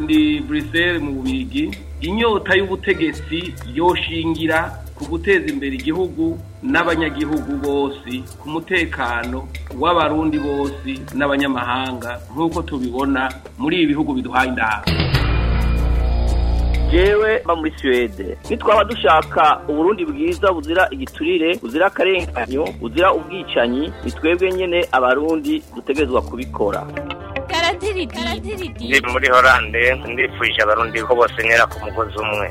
ndi buriseri mu bigi inyota y'ubutegetsi yoshingira ku guteza imbere igihugu n'abanyagihugu bose ku mutekano w'abarundi bose n'abanyamahanga nk'uko tubibona muri ibi bihugu biduhaye indahabwo jewe mba muri suwede nitwaba dushaka uburundi bwiza buzira igiturire buzira akarenganyo buzira ubwicanyi ni twebwe nyine abarundi dutegerezwa kubikora ndi muri horande ndifurije abarundi ko bose ntera ku mugozi umwe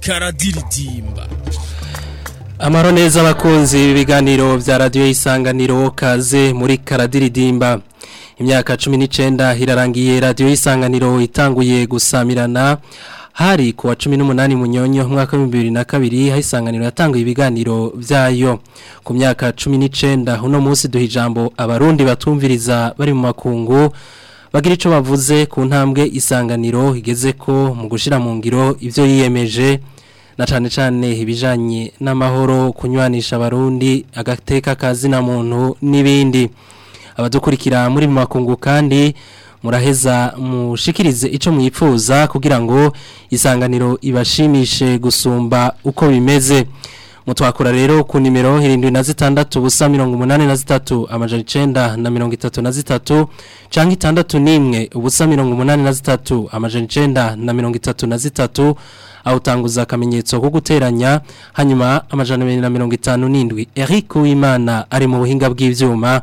karadiridimba amaro neza abakunzi ibiganiro bya radiyo isanganiro kaze muri karadiridimba imyaka cumi n'icyenda irarangiye radiyo isanganiro itanguye gusamirana hari kuwa wa cumi n'umunani munyonyo umwaka w'ibihumbi bibiri na kabiri aho isanganiro yatanguye ibiganiro byayo ku myaka cumi n'icyenda uno munsi duha abarundi batumviriza bari mu makungu bagira icyo bavuze ku ntambwe isanganiro igeze ko mu gushyira mu ngiro ibyo yiyemeje na cyane cyane ibijyanye n'amahoro kunywanisha abarundi agateka kazina muntu n'ibindi abadukurikira muri makungu kandi muraheza mushikirize icyo mwipfuza kugira ngo isanganiro ibashimishe gusumba uko bimeze mutwakura rero ku nimero irindwi na zitandatu ubusa mirongo umunani na zitatu amajana na mirongo itatu na zitatu cyangwa itandatu n'imwe ubusa mirongo umunani na zitatu amajana na mirongo itatu na zitatu awutanguza akamenyetso ko guteranya hanyuma amajana abiri na mirongo itanu n'indwi eric uwimana ari mu buhinga bw'ibyuma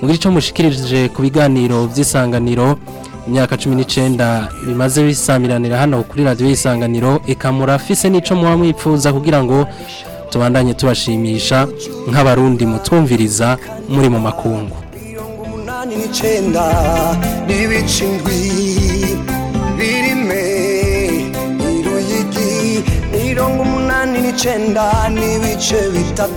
mugire icyo mushikirije ku biganiro by'isanganiro imyaka cumi n'icyenda bimaze bisamiranira hano kuri radiyo y'isanganiro eka murafise n'icyo muba mwipfuza kugira ngo tubandanye tubashimisha nk'abarundi mutumviriza muri mu makungu mirongo umunani n'icyenda n'ibice bitatu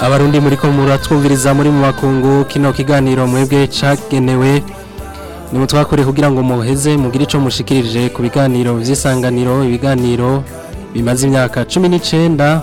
abarundi muri ko muratwumviriza muri mu makungu kino kiganiro mwebwe cyagenewe ni mutwakore kugira ngo muheze mugire icyo mushikirije ku biganiro by'isanganiro ibiganiro bimaze imyaka cumi n'icyenda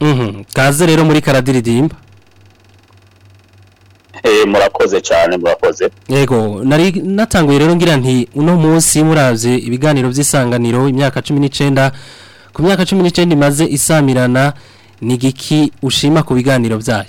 mhm. kaze rero muri karadiridimba Eh, murakoze cyane murakoze yego nari natanguye rero ngira nti uno munsi murazi ibiganiro by'isanganiro imyaka cumi n'icyenda ku myaka cumi n'icyenda imaze isamirana ni giki ushima ku biganiro byayo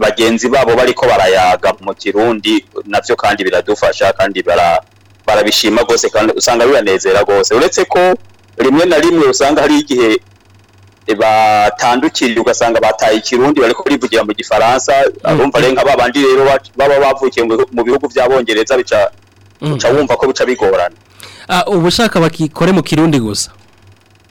bagenzi babo bariko barayaga mu kirundi nabyo kandi biradufasha kandi barabishima rwose kandi usanga bibanezera rwose uretse ko rimwe na rimwe usanga hari igihe batandukiriye ugasanga bataye ikirundi bariko barivugira mu gifaransa arumva hmm. rero nka babandi rero baba bavukiye mu bihugu by'abongereza bica wumva ko bica bigorana Ah, ubushaka bakikore mu kirundi gusa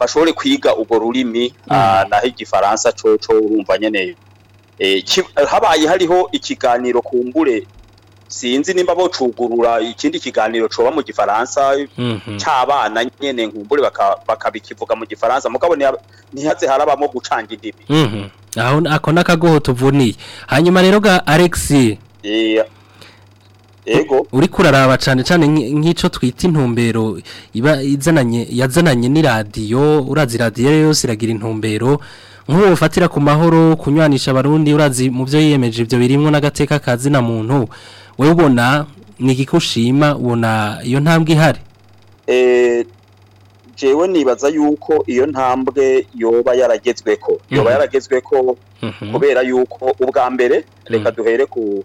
bashobore kwiga urwo rurimi mm. ah, naho igifaransa cyo urumva nyine eh, habaye hariho ikiganiro kumbure sinzi nimba bocugurura ikindi kiganiro coba mu gifaransa mhm. cy'abana nyine nkumbure bakabikivuga mu gifaransa mugabo ntihatse harabamo gucanga indimi mhm. ako ni tuvuniye hanyuma rero ga alex yego uri kuraraba cyane cyane nk'icyo twita intumbero iba izananye yazananye ni n'iradiyo urazi radiyo yo iragira intumbero nk'ubu bufatira ku mahoro kunywanisha abarundi urazi mu byo yiyemeje ibyo birimo n'agateka kazi na muntu wowe ubona ni igikushima ubona iyo ntambwe ihari e, jewe nibaza yuko iyo ntambwe yoba yaragezwe ko yoba mm. yaragezwe ko mhm. kubera yuko ubwa mbere reka mm. duhere ku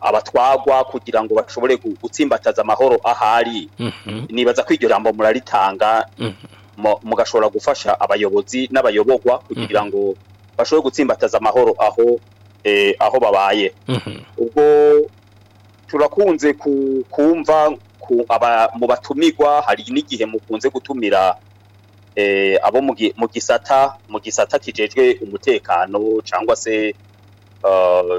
abatwagwa kugira ngo bashobore gutsimbataza amahoro ahari mhm. nibaza ko iryo jambo muraritanga mhm. mugashobora gufasha abayobozi n'abayobogwa kugira mhm. ngo bashobore gutsimbataza amahoro aho eh, aho babaye ubwo turakunze kumva mu batumigwa hari n'igihe mukunze gutumira eh, abo mu gisata mu gisata kijejwe umutekano cyangwa se eh,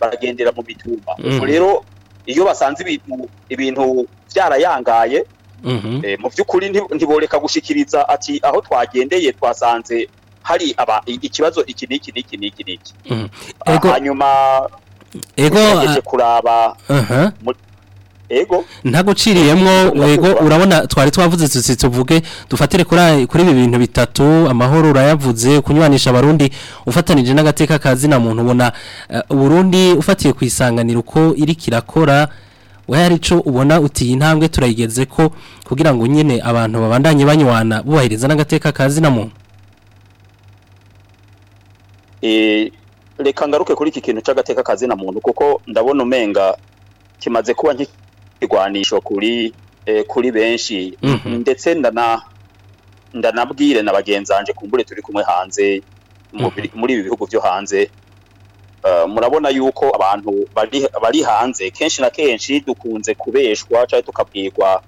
baragendera mu mitumba rero iyo basanze ibintu byarayangaye mm-hmm. eh, mu by'ukuri ntiboreka gushyikiriza ati aho twagendeye twasanze hari aba ikibazo iki n'iki n'iki n'iki n'iki mm-hmm. ah, hanyuma ego uh, kuraba uh-huh. ego ntaguciriyemo wego urabona twari twavuze tutsi tuvuge dufatire kuri kuri ibi bintu bitatu amahoro urayavuze kunywanisha abarundi ufatanije n'agateka kazi na muntu ubona eh, Burundi ufatiye ku uko iri kirakora wari ico ubona uti intambwe turayigeze ko kugira ngo nyine abantu babandanye banywana bubahiriza n'agateka kazi na muntu eh reka kuri iki kintu cy'agateka kazi na muntu kuko ndabona umenga kimaze kuba igwanisho kuri eh, kuri benshi mm-hmm. ndetse ndana ndanabwire na bagenzi banjye kumbure turi kumwe hanze mm-hmm. muri ibi bihugu byo hanze eh, murabona yuko abantu bari hanze kenshi na kenshi dukunze kubeshwa cyangwa tukabwirwa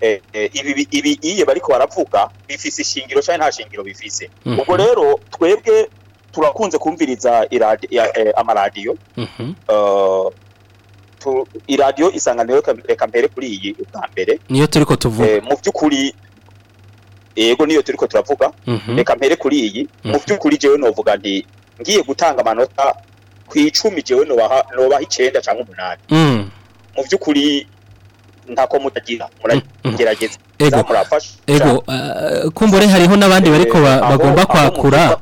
eh, ibi iyo bari baravuga bifise ishingiro cyangwa nta shingiro bifise mm-hmm. ubwo rero twebwe turakunze kumviriza amaradiyo mm-hmm. iradiyo isanganiro reka mbere kuri iyi ubwa mbere niyo turi ko tuvuga eh, mu by'ukuri yego niyo turi ko turavuga mhm. reka mbere kuri iyi mu mhm. by'ukuri jewe novuga nti ngiye gutanga amanota ku icumi jewe nobaha icyenda cyangwa umunani mm. mu by'ukuri ntako mutagira muragerageza mm, mm. murafasha ego eh, kumbure hariho n'abandi bariko eh, bagomba kwakura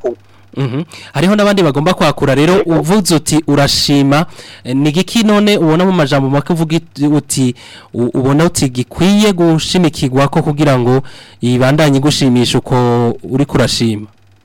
Mhm. hariho n'abandi bagomba kwakura rero uvuze uti urashima eh, ni giki none ubona mu majambo make uvuga uti ubona uti gikwiye gushimikirwa ko kugira ngo ibandanye gushimisha uko uri kurashima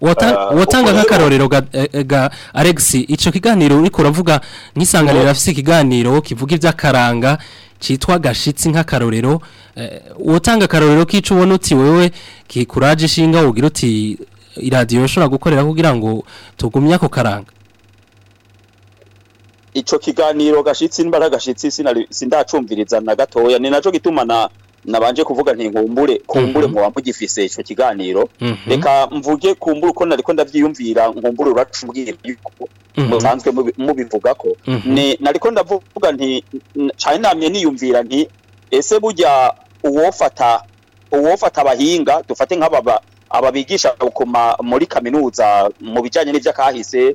watanga nk'akarorero eh, eh, ga Alex ico kiganiro uriko uravuga nk'isanganiro mm. afise ikiganiro kivuga ivy'akaranga citwa gashitsi nk'akarorero wotanga akarorero k'ico ubona uti wewe kikuraje ishinga wogira uti iradiyo ishobora gukorera kugira ngo tugumye ako karanga ico kiganiro gashitsi imbaraga gashitsi sindacumviriza na gatoya ni naco gituma na nabanje kuvuga nti nkumbure kumbure mu mhm. wamugifise ico kiganiro mhm. reka mvuge kumbure uko nariko ndabyiyumvira nkumbure uracumubwire yuko mhm. musanzwe mubivuga ko ni nariko ndavuga nti cyane namye niyumvira nti ese burya uwofata uwofata abahinga dufate nk'ababa ababigisha gukoma muri kaminuza mu bijanye n'ivy'akahise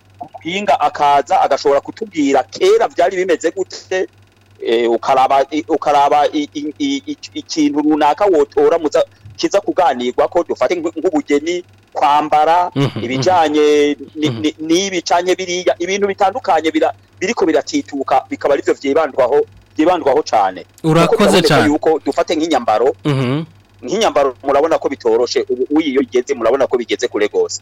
guhinga akaza agashobora kutubwira kera byari bimeze gute eh, ukaraba ikintu runaka wotora kiza kuganirwa ko dufate nk'ubugeni kwambara mhm, ibijyanye mhm. n'ibi cyane biriya ibintu bitandukanye biri ko biratituka bikaba aribyo byibandwaho byibandwaho cyane urakoze cyane yuko dufate nk'inyambaro mhm. nk'inyambaro murabona ko bitoroshe ubu uyi murabona ko bigeze kure rwose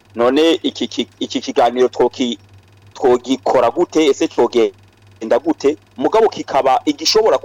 none iki kiganiro twogikora gute ese twogenda gute mugabo kikaba igishobora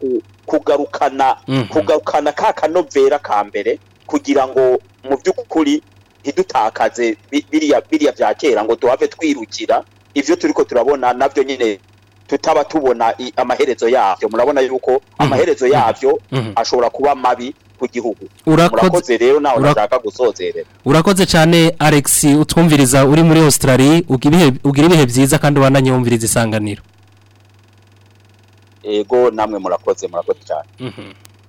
kugarukana mhm. kugarukana ka kanovera ka mbere kugira ngo mu by'ukuri ntidutakaze biriya bya kera ngo duhave twirukira ibyo turi ko turabona nabyo nyine tutaba tubona amaherezo yabyo murabona yuko mhm. amaherezo yabyo mhm. mhm. ashobora kuba mabi ku gihugu murakoze rero nawe nashaka gusozerera urakoze cyane Alex utwumviriza uri muri Australia ugira ibihe byiza kandi ubananyumviriza isanganiro ego namwe murakoze murakoze cyane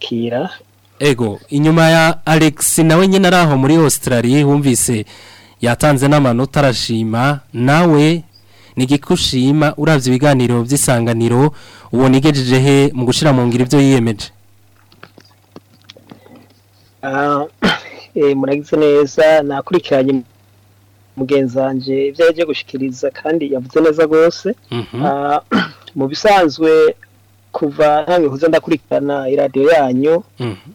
eh, ego inyuma ya Alex nawe nyine ari aho muri Australia wumvise yatanze n'amanota arashima nawe nigikushima uravye ibiganiro byisanganiro ubona igejeje he mu gushira mu ngiro ibyo yiyemeje ah eh neza nakurikiranye mugenzanje ibyo yaje gushikiriza kandi yavuze neza rwose mhm. ah, mu bisanzwe kuva ntangihuze ndakurikirana iradiyo yanyu mhm.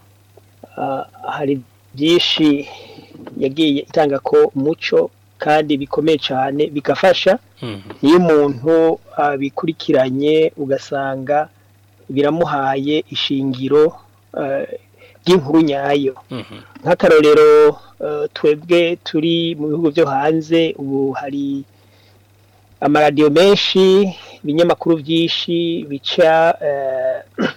ah, hari byinshi yagiye itanga ko muco kandi bikomeye cyane bigafasha mm-hmm. iyo umuntu abikurikiranye ugasanga biramuhaye ishingiro eh, ry'inkuru nyayo mm-hmm. nk'akarorero eh, twebwe turi mu bihugu byo hanze ubu hari amaradiyo menshi ibinyamakuru byinshi bica eh,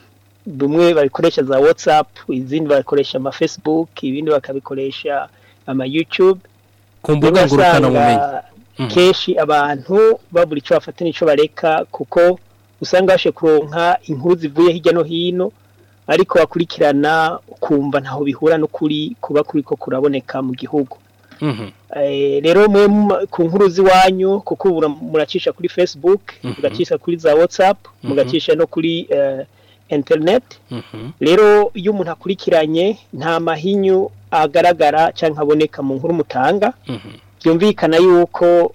bimwe babikoresha za watsapu izindi bakoresha ama facebook ibindi bakabikoresha ama yutube ku mbuga ngurukanabumenyi mm-hmm. kenshi abantu babura icyo bafata n'icyo bareka kuko usanga bashe kuronka inkuru zivuye hirya no hino ariko bakurikirana ukumva ntaho bihura n'ukuri kuba kuri ko kuraboneka mu gihugu mm-hmm. eh, rero mwe ku nkuru z'iwanyu kuko muracisha kuri facebook mm-hmm. mugacisha kuri za whatsapp mugacisha no kuri eh, interineti rero iyo umuntu akurikiranye nta mahinyu agaragara cyangwa aboneka mu nkuru mutanga mhm. byumvikana yuko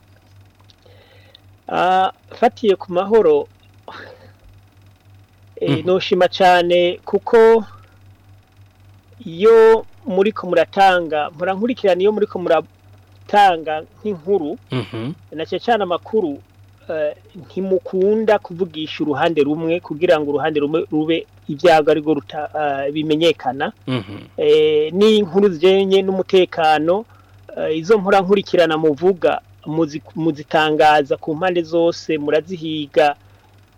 ah, fatiye ku mahoro eh, hmm. ntushima cyane kuko iyo muri ko muratanga murankurikirana iyo muri ko muratanga nk'inkuru mhm. na cyane amakuru Eh, ntimukunda kuvugisha uruhande rumwe kugira ngo uruhande rumwe rube ibyago ariko eh, bimenyekana mhm. eh, n'inkuru zijyanye n'umutekano izo nkora nkurikirana muvuga muzitangaza ku mpande zose murazihiga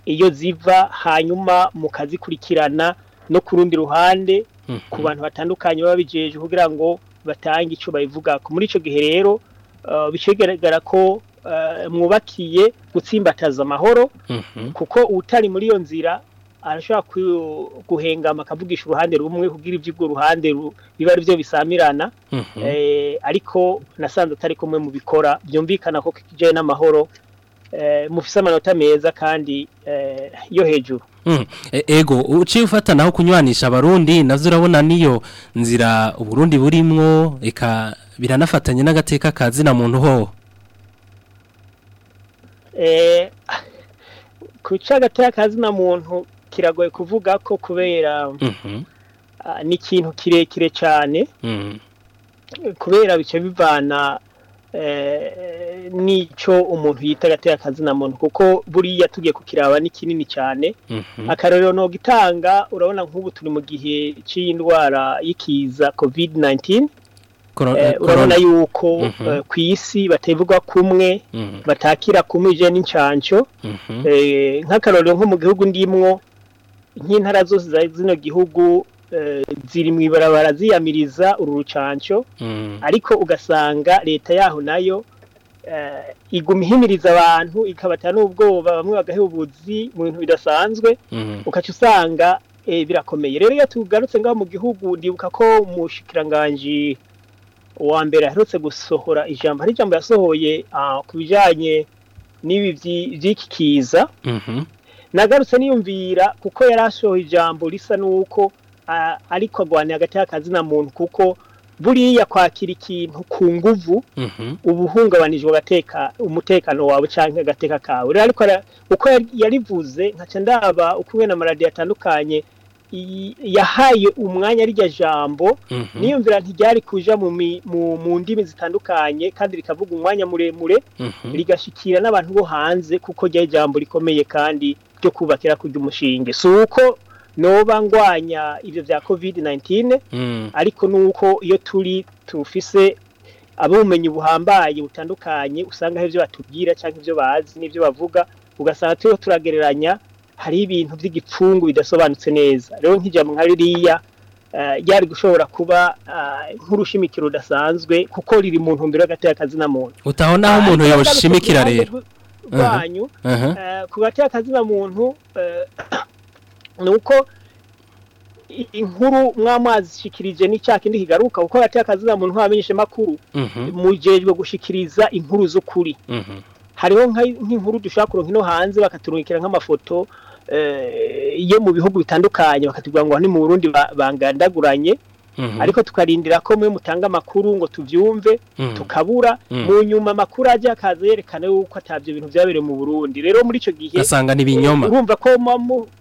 iyo ziva hanyuma mukazikurikirana no ku rundi ruhande mhm. ku bantu batandukanye baba bijeje kugira ngo batange icyo babivugako muri icyo gihe rero bigaragara ko Eh, mwubakiye gutsimbataza amahoro mhm. kuko utari muri iyo nzira arashobora guhengama akavugisha uruhande rumwe kugira iby'ubwo ruhande biba ari byo bisamirana mhm. eh, ariko nasanze atari kumwe mu bikora byumvikana ko kijyanye n'amahoro eh, mufise amanota meza kandi yo hejuru mhm. e, ego uciye ufata naho kunywanisha abarundi navyo urabona niyo nzira uburundi burimwo eka biranafatanye n'agateka kazina muntu hoho Eh, Kuca gice hagati y'akazina muntu kiragoye kuvuga ko kubera mhm. ah, ni ikintu kirekire cyane mhm. kubera bice bivana eh, n'icyo umuntu yita agatera akazina muntu kuko buriya tugiye kukiraba ni kinini cyane mhm. akarorero ntabwo itanga urabona nk'ubu turi mu gihe cy’iyi ndwara y'ikiza covid 19 Eh, urabona yuko eh, mhm. ku isi batavuga kumwe mhm. batakira kumije n'inshansho mhm. eh, nk'akarorero nko mu gihugu ndimwo nk'intara zose za zino gihugu ziri mu ibarabara ziyamiriza uru rucansho ariko ugasanga leta yaho nayo iguma ihimiriza abantu ikabata n'ubwoba bamwe bagahebubuzi mu bintu bidasanzwe ukaca usanga birakomeye rero iyo tugarutse ngaho mu gihugu ndibuka ko mushikiranganji uwa mbere aherutse gusohora ijambo hari ijambo yasohoye ah, ku bijyanye n'ibi by'iki kiza mhm. nagarutse niyumvira kuko yari asohoye ijambo risa n'uko ah, ariko agwaniye hagati y'akazi na muntu kuko buriya kwakira ikintu ku nguvu mhm. uba uhungabanijwe umutekano wawe cyangwa agateka kawe rero ariko uko yarivuze nka ndaba ukumwe na maradiyo atandukanye yahaye umwanya rya jambo mhm. niyumvira ntiryari kuja mu mu ndimi zitandukanye kandi rikavuga umwanya muremure mhm. rigashikira n'abantu bo hanze kuko rya jambo rikomeye kandi byo kubakira kurya umushinge si uko noba ngwanya ibyo bya covid 19 mhm. ariko nuko iyo turi tufise abumenyi buhambaye butandukanye usanga hari ibyo batubwira cyangwa ibyo bazi n'ibyo bavuga ugasanga turiho turagereranya hari ibintu by'igipfungu bidasobanutse neza rero nk'ijambo nka ririya eh, ryari gushobora kuba eh, nk'urushimikiro rudasanzwe kuko riri mu ntumbero y'agateka muntu utabona aho ah, umuntu yoshimikira rero banyu uh-huh. uh-huh. eh, ku gateka muntu ni uko inkuru mwamazi n'icya kindi kigaruka kuko agateka muntu ntibamenyeshe amakuru uh-huh. mugejwe gushikiriza inkuru z'ukuri hariho nk'inkuru dushobora kuronka ino hanze bakaturungikira nk'amafoto Eh, iyo mu bihugu bitandukanye bakatubwira ngo ni mu Burundi bangandaguranye mhm. ariko tukarindira ko mwe mutanga amakuru ngo tubyumve mhm. tukabura mhm. mu nyuma makuru ajya akaza yerekana yuko atabyo bintu byabereye mu burundi rero muri icyo gihe ugasanga ni ibinyoma eh, urumva ko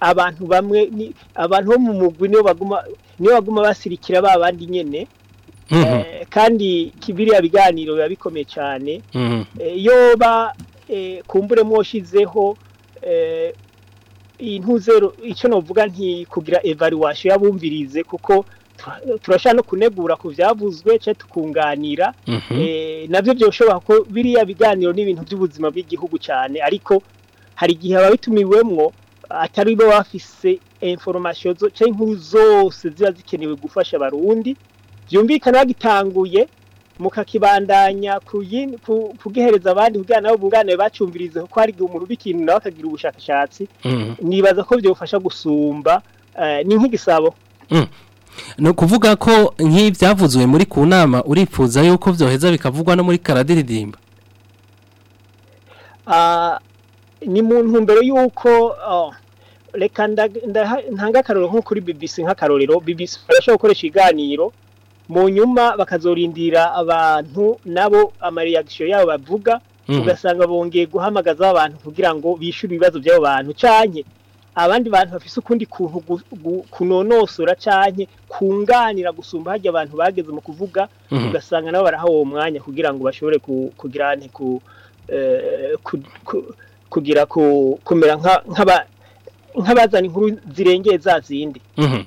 abantu bamwe abantu bo mu mugwi niyo baguma basirikira ba bandi nyine hmm. eh, kandi biriya biganiro biba bikomeye cyane hmm. eh, yoba Eh, kumbure mwashyizeho eh, iyi ntuzero icyo navuga kugira evaluation yabumvirize kuko turashaka no kunegura ku byavuzwe cyo tukunganira mhm. eh, nabyo byoshobora ko biriya biganiro n'ibintu by'ubuzima bw'igihugu cyane ariko hari igihe ababitumiwemo atari bo bafise information cyangwa inkuru zose ziba zikenewe gufasha abarundi byumvikana bagitanguye mukakibandanya kugihereza abandi kugira nabo bunganire bacumvirizeho ko hari igihe umuntu uba nawe akagira ubushakashatsi mm. nibaza ko byofasha gusumba eh, ni nk'igisabo mm. ni ukuvuga ko nk'ibyavuzwe muri ku nama urifuza yuko byoheza bikavugwa no muri karadiridimba ah, ni mu ntumbero y'uko oh, reka ntange akarorero nko kuri bibisi nk'akarorero bibisi barashobora gukoresha ibiganiro mu nyuma bakazorindira abantu nabo amareyagisiyo yabo bavuga hmm. ugasanga bongeye guhamagaza abantu kugira ngo bishyure ibibazo by'abo bantu cyane abandi bantu bafise ukundi kuntu kunonosora cyane kunganira gusumba hajya abantu bageze mu kuvuga hmm. ugasanga nabo barahawe uwo mwanya kugira ngo bashobore kugira eh, ku ku kugira kumera nk'abazana inkuru zirengeye za zindi hmm.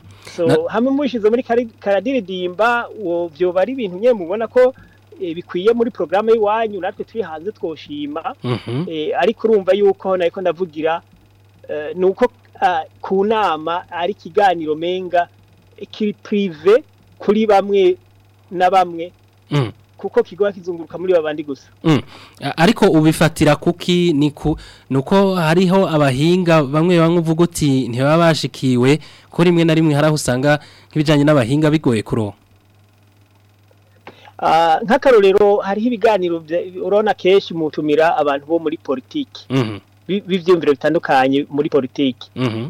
hamwe mushyize muri karadiridimba byoba ari ibintu nyine mubona ko eh, bikwiye muri porogaramu y'iwanyu natwe turi hanze twoshima mhm. eh, ariko urumva yuko nako ndavugira eh, nuko uko ah, ku nama ari ikiganiro menga kiri purive kuri bamwe na bamwe mm. kuko kigoya kizunguruka muri babandi gusa mm. ariko ubifatira kuki ni nuko hariho abahinga bamwe bamwe uvuga uti ntibaba bashikiwe ko rimwe na rimwe hari aho usanga nk'ibijyanye n'abahinga bigoye kuro ah, nk'akarorero hariho ibiganiro urabona kenshi mutumira abantu bo muri politiki mhm. b'ibyumviro bitandukanye muri politiki mhm.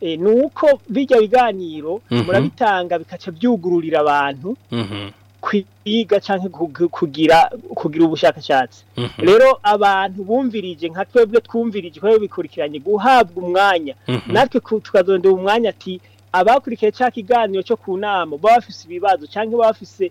eh, nuko bijya biganiro mhm. murabitanga bikaca byugururira abantu mhm. kwiga cyangwa kugira kugira ubushakashatsi mhm. rero abantu bumvirije nka twebwe twumvirije ko bikurikiranye guhabwa umwanya mhm. natwe tukazondera umwanya ati abakurikiye cya kiganiro cyo ku nama baba bafise ibibazo cyangwa baba bafise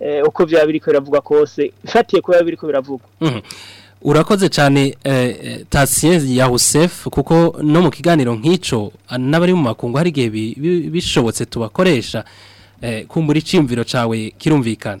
eh, uko byaba biri ko biravugwa kose ifatiye ko biri ko biravugwa mhm. urakoze cyane eh, eh, tasiye ya Husef kuko no mu kiganiro nk'icyo n'abari mu makungu hari igihe bishobotse tubakoresha kumbura iciyumviro cyawe kirumvikana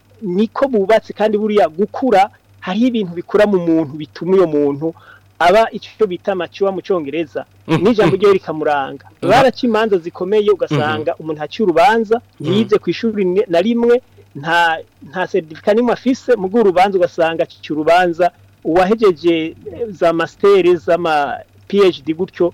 niko bubatse kandi buriya gukura hariho ibintu bikura mu muntu bituma uyo muntu aba icyo bita amaciwa mu cyongereza mm-hmm. n'ijambo rye rikamuranga mm-hmm. baraca imanza zikomeye ugasanga mm-hmm. umuntu aciye urubanza yize ku ishuri na rimwe nta seritifika n'imwe afise mu bwo urubanza ugasanga aciye urubanza uwahejeje za masiteri z'ama phd gutyo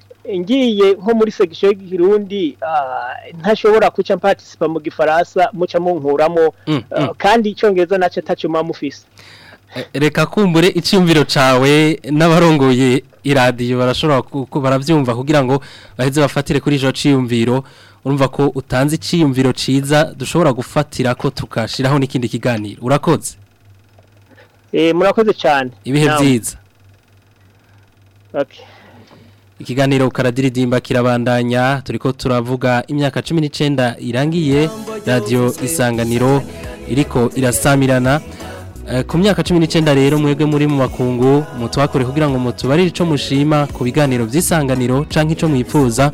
ngiye nko muri section y'Ikirundi ah, ntashobora kuca participa mu gifaransa muca munkuramo mm, mm. Ah, kandi icyongereza nacyo tacuma mufise reka kumbure icyumviro cyawe n'abarongoye iradiyo barashobora barabyumva kugira ngo baheze bafatire kuri icyo cyumviro. urumva ko utanze icyiyumviro cyiza dushobora gufatira ko tukashiraho n'ikindi kiganiro urakoze eh, murakoze cyane ibihe byiza ikiganiro karadiridimba kirabandanya turiko turavuga imyaka cumi n'icyenda irangiye radio isanganiro iriko irasamirana Eh, ku myaka 19 rero mwebwe muri mu bakungu mutwakore kugira ngo mutubarire ico mushima ku biganiro by'isanganiro canke ico mwipfuza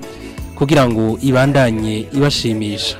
kugira ngo ibandanye ibashimisha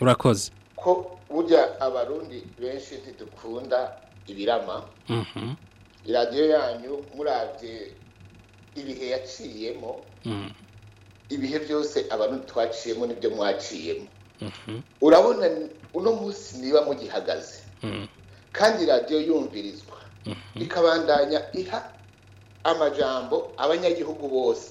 urakoze ko burya abarundi benshi ntidukunda ibirama radiyo yanyu murabye ibihe yaciyemo mm-hmm. ibihe byose abantu twaciyemo n'ibyo mwaciyemo mm-hmm. urabona uno munsi niba mugihagaze mm-hmm. kandi radiyo yumvirizwa ikabandanya iha amajambo abanyagihugu bose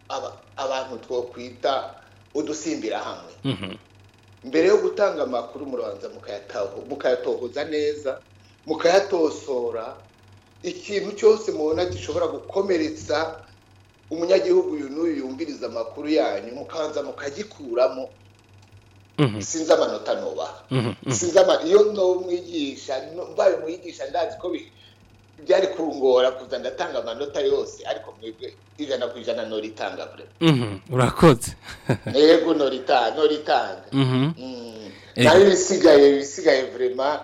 abantu twakwita udusimbira hamwe mhm. mbere yo gutanga amakuru murabanza mukayatohoza neza mukayatosora ikintu cyose mubona gishobora gukomeretsa umunyagihugu uyu n'uyu yumviriza amakuru yanyu mukanza mukagikuramo mhm. sinzi amanota nubaha mhm, mhm. sinzi iyo mwigisha mbaye umwigisha ndazi ko byari kungora kuza ndatanga amanota yose ariko mwebwe ijana ku ijana noritanga bure urakoze yego noritanga noritanga nayo ibisigaye ibisigaye vurema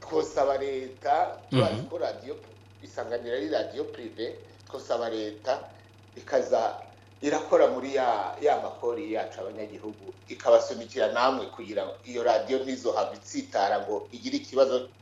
twosaba leta turazi mhm. ko radiyo isanganira ari radiyo purive twosaba leta ikaza irakora muri ya makori e yacu abanyagihugu ikabasunikira namwe kugira ngo iyo radiyo ntizohabwe itsitara ngo igire ikibazo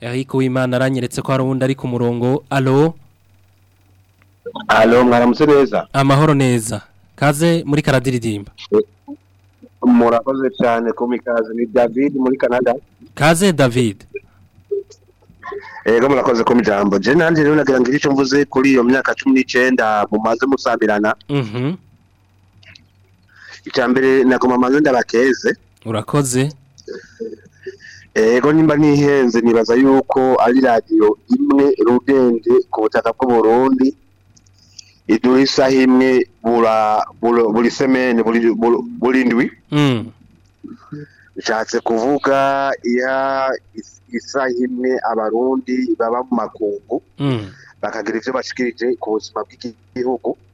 eric wimana aranyeretse ko hari uwundi ari ku murongo alo alo mwaramutse neza amahoro neza kaze muri karadiridimba murakoze cyane kumikaze ni david muri canada kaze david ego murakoze ko ijambo je nanje rero nagira ngira mvuze kuri iyo myaka 19 mumaze musabirana mhm mm icambere nagoma maze ndabakeze urakoze ego nimba nihenze nibaza yuko ari radio imwe rugende ku butaka bw'u Burundi iduha isaha imwe buri semene buri ndwi bishatse mm. kuvuga iha isaha imwe abarundi baba mu makungu mm. bakagira ibyo bashikirije ku buzima bw'igihugu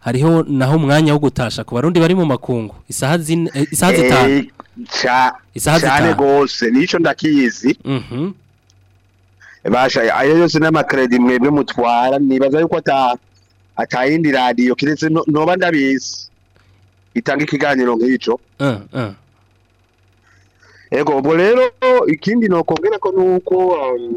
hariho naho umwanya wo gutasha ku barundi bari mu makungu isaha eh, eh, zitanu isaha zitanu rwose nicyo ndakizi mhm. bashaye ayo yose n'amakeredi mwebwe mutwara nibaza yuko atayindi radiyo keretse ntoba ndabizi itanga ikiganiro nk'icyo eh, ego ubwo ikindi nokongera ko nuko um,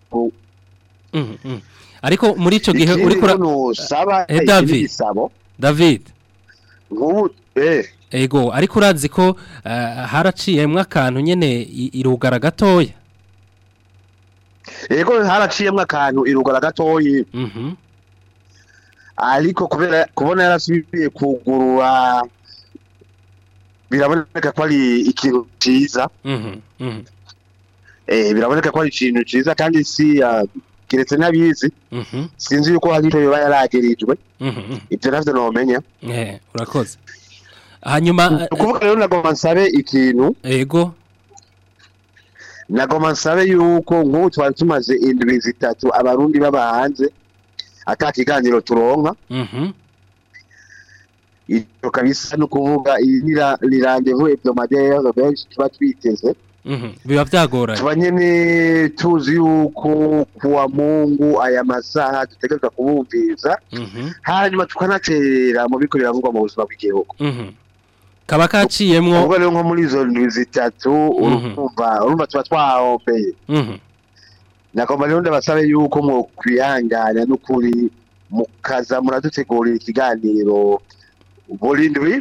amakuru ariko muri icyo gihe uri kurasaba eh, david david nk'ubu Eh. ego ariko urazi ko eh, haraciyemo akantu nyine irugara gatoya ego haraciyemo akantu irugara gatoya mhm. ariko kubera kubona yarasubiye kugurura biraboneka ko ari ikintu cyiza mhm, mhm. eh, biraboneka ko ari ikintu cyiza kandi si keretse n'abizi sinzi uko hari icyo biba yaragirijwe ibyo nabyo ntumenya urakoze hanyuma ukuvuga eh, rero nagomba nsabe ikintu yego nagomba nsabe yuko nk'ubu twari tumaze indwi zitatu abarundi baba hanze atakiganiro turonka mhm. ibyo kabisa ni ukuvuga iyi ni randevu ebyomadere benshi tuba twiteze mhm. biba byagoranye tuba nyine tuzi yuko kuwa mungu aya masaha dutegereza kubumviriza mhm. hanyuma tukanaterera mu bikorera mu buzima bw'igihugu kaba kaciyemwo ubwo rero nko muri izo zitatu urumva mhm. urumva tuba twahombeye mhm. nakomba rero ndabasabe yuko mwokwihangana n'ukuri mukaza muradutegurira ikiganiro buri ndwi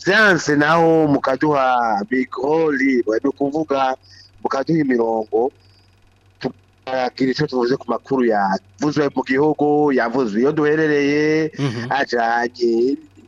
byanse mhm. naho mukaduha bigori ni ukuvuga mukaduha imirongo tukagira icyo tuvuze ku makuru yavuzwe mu gihugu yavuzwe iyo duherereye ajanye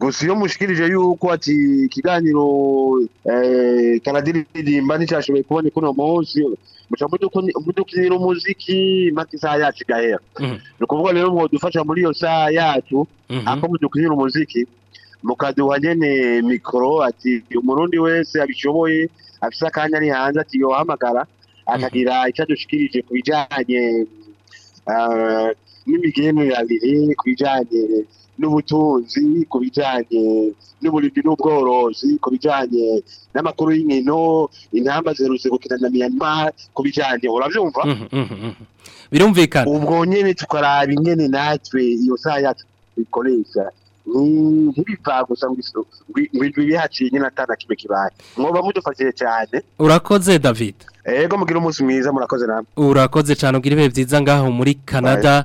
gusiyo mushikirije yuko ati ikiganiro eh, kanadiridimba nticyashoboye kuboneka uno munsi muca mudukinira umuziki impaka isaha yacu igahera mhm. ni ukuvuga rero dufasha muri iyo saha yacu mhm. ako mudukinira umuziki mukaduha nyene mikoro ati umurundi wese abishoboye afise akanya ari hanze ati yohamagara mhm. akagira icyo adushikirije ku bijanye ya eh, ku bijanye n'ubutunzi ku bijanye n'uburimbi n'ubworozi ku bijanye n'amakuru y'inkino intamba ziherutse gukina na myanmar ku bijanye urabyumva mhm, mhm, mhm. birumvikana ubwo nyine tukaraba ingene natwe iyo saha yacu ikoresha ntibipfa gusa ngo indwi bihaciye nyine atana kimwe kibaye mwoba mudufashije cyane urakoze david ego mugira umunsi mwiza murakoze nawe urakoze cyane ubwira ibihe byiza ngaho muri canada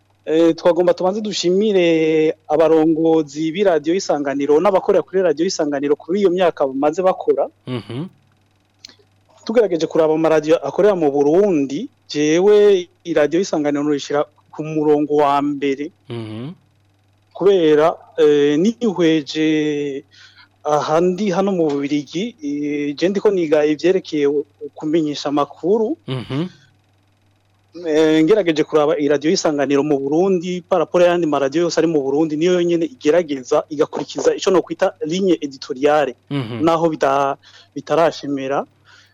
eh, twagomba tubanze dushimire abarongozi b'iradiyo isanganiro n'abakorera kuri radio isanganiro kuri iyo myaka bamaze bakora mhm. tugerageje kuraba amaradiyo akorera mu burundi jewe iradiyo y'isanganiro rishyira ku murongo wa mbere mhm. kubera eh, nihweje ahandi hano mu bubirigi eh, je ndiko niga ivyerekeye kumenyesha amakuru mhm. eh, ngerageje kuraba iradiyo y'isanganiro mu burundi paraporo yandi maradiyo yose ari mu burundi niyo yonyine igerageza igakurikiza icyo no kwita linye editoriyare mhm. naho bitarashimira,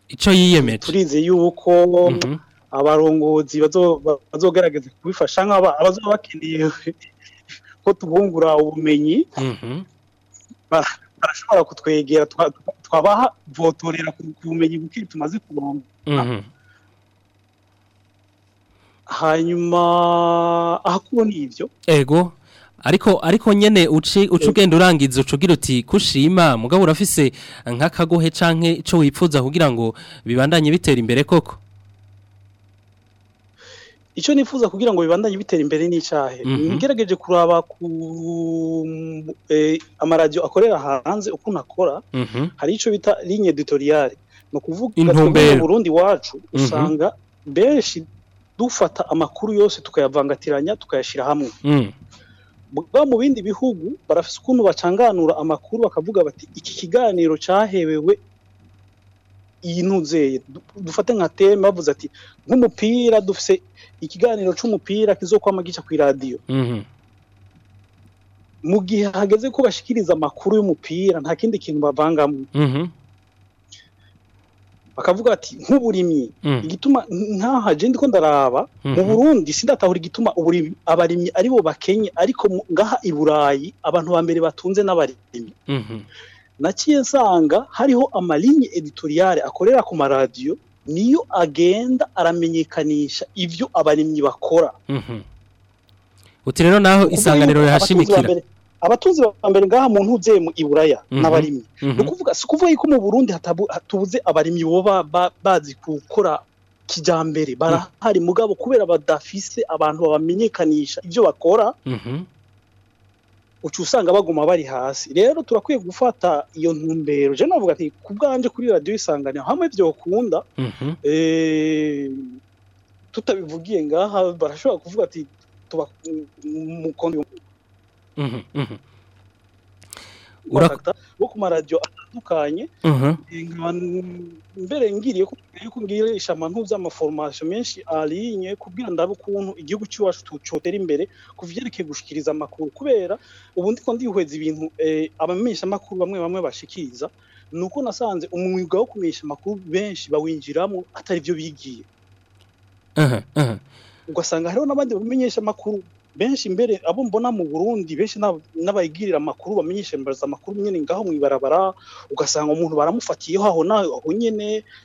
icyo yiyemeje turizi yuko mhm. abarongozi bazogerageza kubifasha nk’aba bakeneye ko tubungura ubumenyi mhm. barashobora kutwegera twabaha votorera ku bumenyi buke tumaze kuronka mhm. hanyuma aho kubona ibyo ego ariko ariko nyene uci ucu eh. urangiza ucugira uti kushima mugabo urafise nk'akagohe canke ico wipfuza kugira ngo bibandanye bitera imbere koko icyo nifuza kugira ngo bibandanye bitera imbere n'icyahe mhm. ngerageje kuraba ku eh, amaradiyo akorera hanze ukuntu akora mhm. hari icyo bita linye editoriyare ni ukuvuga mu burundi wacu mhm. usanga benshi dufata amakuru yose tukayavangatiranya tukayashyira hamwe mm. mugabo mu bindi bihugu barafite ukuntu bacanganura amakuru bakavuga bati iki kiganiro cyahebewe iyi ntuzeye dufate nka teme bavuze ati nk'umupira dufite ikiganiro cy'umupira kizokwama gica ku iradiyo mhm. mu gihe hageze ko bashikiriza amakuru y'umupira nta kindi kintu bavangamo mhm. bakavuga bati nk'uburimyi mm. igituma ntaha jenda ko ndaraba mm-hmm. mu burundi sindatahura igituma uburimyi abarimyi aribo bakenye ariko ngaha i burayi abantu ba mbere batunze n'abarimyi mm-hmm. naciye nsanga hariho amalinye editoriyare akorera ku maradiyo niyo agenda aramenyekanisha ibyo abarimyi bakora mm-hmm. uti rero naho isanganiro rihashimikira abatunzi ba mbere ngaha mu ntuzeye mu iburaya mhm. n'abarimyi mhm. ni ukuvuga si ukuvuga yuko mu burundi hatubuze abarimyi baba bazi gukora kijyambere mhm. barahari mugabo kubera badafise abantu babamenyekanisha ibyo bakora uca usanga baguma bari hasi rero turakwiye gufata iyo ntumbero je navuga nti ku bwanjye kuri radiyo isanganiro hamwe ibyo bakunda eh, tutabivugiye ngaha barashobora kuvuga ati mm, basakata mm-hmm, mm-hmm. bo ku maradiyo atandukanye mm-hmm. mbere ngiriye yuko ngirisha amantu by'amaforomasiyo menshi arinye kubwira ndabe ukuntu igihugu cy'iwacu cyotera imbere ku byerekeye gushyikiriza amakuru kubera ubu ndiko ndihweza ibintu eh, abamenyeshamakuru bamwe bamwe bashikiriza ni uko nasanze umwuga wo kumenyesha amakuru benshi bawinjiramo atari byo bigiye ugasanga hariho n'abandi bamenyesha amakuru benshi mbere abo mbona mu Burundi benshi n'abayigirira amakuru bamenyesha mbaza amakuru nyene ngaho mu ibarabara ugasanga umuntu baramufatiyeho aho naho aho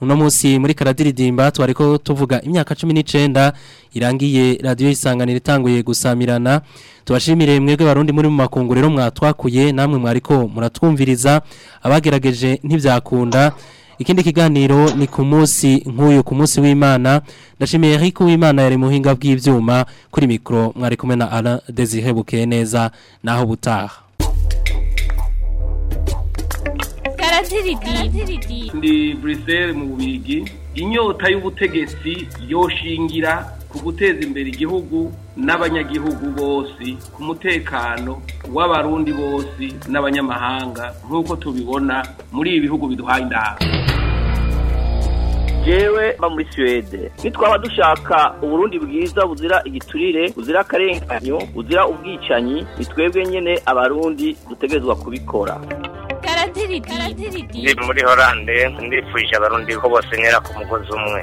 uno munsi muri karadiridimba twariko tuvuga imyaka 19 irangiye radio isanganire itanguye gusamirana tubashimire mwebwe barundi muri mu makungurero mwatwakuye namwe mwariko muratwumviriza abagerageje ntibyakunda ikindi kiganiro ni ku munsi nk'uyu ku munsi w'imana ndashimiye Eric w'imana yari muhinga bw'ibyuma kuri mikoro mwari kumwe na ara dezihebukeye neza naho butaha ndi buruseli mu bigi inyota y'ubutegetsi yoshingira ku guteza imbere igihugu n'abanyagihugu bose ku mutekano w'abarundi bose n'abanyamahanga nk'uko tubibona muri ibi bihugu biduhaye indahabwo jewe mba muri suwede nitwaba dushaka uburundi bwiza buzira igiturire buzira akarenganyo buzira ubwicanyi ni twebwe nyine abarundi dutegerezwa kubikora ni muri horande ndifuje abarundi ko bose ntera ku mugozi umwe